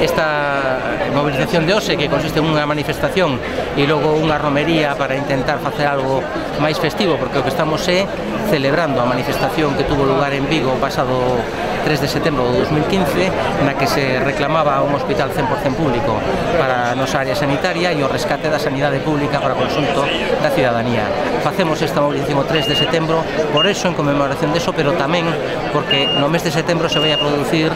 esta movilización de hoxe que consiste nunha manifestación e logo unha romería para intentar facer algo máis festivo porque o que estamos é celebrando a manifestación que tuvo lugar en Vigo o pasado 3 de setembro de 2015 na que se reclamaba un hospital 100% público para a nosa área sanitaria e o rescate da sanidade pública para consulto da cidadanía. Facemos esta movilización o 3 de setembro por eso en conmemoración deso, pero tamén porque no mes de setembro se vai a producir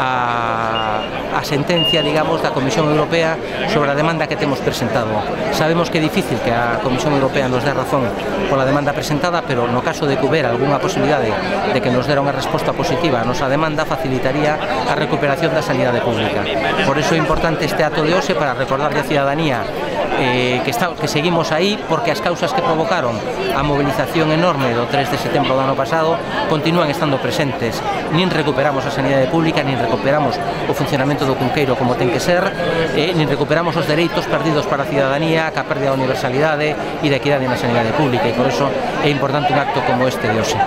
a a sentencia, digamos, da Comisión Europea sobre a demanda que temos presentado. Sabemos que é difícil que a Comisión Europea nos dé razón pola demanda presentada, pero no caso de que houbera algunha posibilidade de que nos dera unha resposta positiva a nosa demanda, facilitaría a recuperación da sanidade pública. Por iso é importante este ato de hoxe para recordarlle a cidadanía eh, que, está, que seguimos aí porque as causas que provocaron a movilización enorme do 3 de setembro do ano pasado continúan estando presentes. Nin recuperamos a sanidade pública, nin recuperamos o funcionamento do Cunqueiro como ten que ser, eh, nin recuperamos os dereitos perdidos para a cidadanía, ca pérdida da universalidade e da equidade na sanidade pública e por eso é importante un acto como este de hoxe.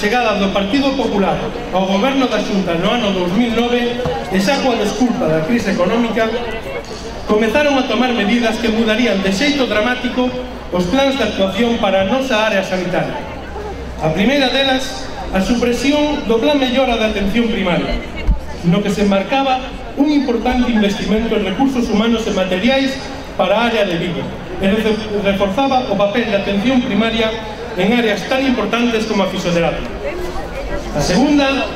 chegada do Partido Popular ao goberno da Xunta no ano 2009 e xa coa desculpa da crise económica comezaron a tomar medidas que mudarían de xeito dramático os plans de actuación para a nosa área sanitaria. A primeira delas, a supresión do plan mellora da atención primaria, no que se marcaba un importante investimento en recursos humanos e materiais para a área de Vigo, e reforzaba o papel da atención primaria en áreas tan importantes como a fisioterapia. A segunda,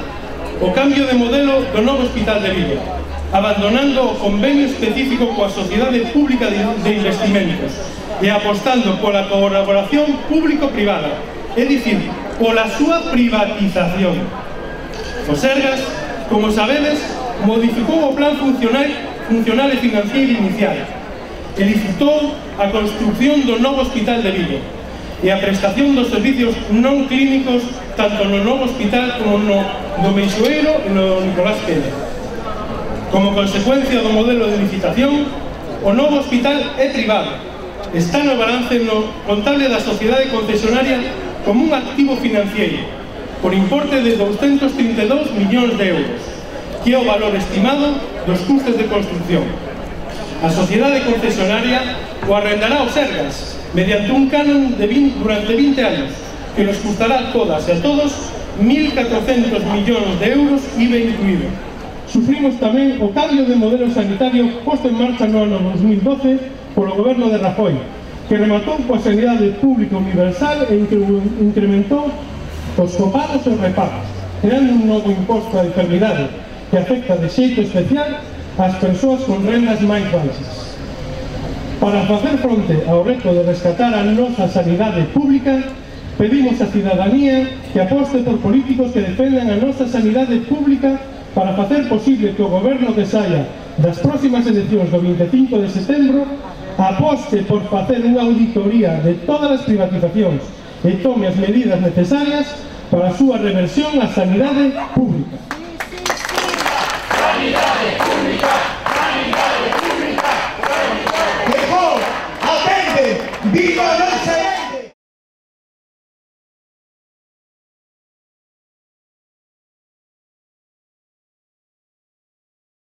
o cambio de modelo do novo Hospital de Vigo, abandonando o convenio específico coa Sociedade Pública de Investimentos e apostando pola colaboración público-privada, é dicir, pola súa privatización. O Sergas, como sabedes, modificou o plan funcional, funcional e financeiro inicial e licitou a construcción do novo Hospital de Vigo, e a prestación dos servicios non clínicos tanto no novo hospital como no do Meixoeiro e no Nicolás Pérez. Como consecuencia do modelo de licitación, o novo hospital é privado. Está no balance no contable da sociedade concesionaria como un activo financiero por importe de 232 millóns de euros, que é o valor estimado dos custes de construcción. A sociedade concesionaria o arrendará aos Sergas, mediante un canon de 20, durante 20 años que nos costará a todas e a todos 1.400 millóns de euros IVA incluído. Sufrimos tamén o cambio de modelo sanitario posto en marcha no ano 2012 polo goberno de Rajoy, que rematou coa sanidade pública universal e incrementou os copagos e repagos, creando un novo imposto a enfermidade que afecta de xeito especial ás persoas con rendas máis baixas. Para facer fronte ao reto de rescatar a nosa sanidade pública, pedimos á cidadanía que aposte por políticos que defendan a nosa sanidade pública para facer posible que o goberno que saia das próximas eleccións do 25 de setembro aposte por facer unha auditoría de todas as privatizacións e tome as medidas necesarias para a súa reversión á sanidade pública.